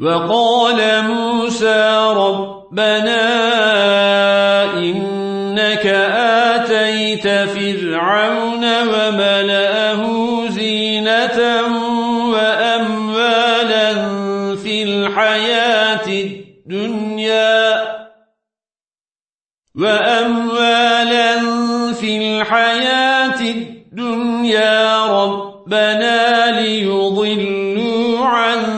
وقال موسى ربنا إنك آتيت فرعون وملأه زينة وأموالا في الحياة الدنيا وأموالا في الحياة الدنيا ربنا ليضلوا عن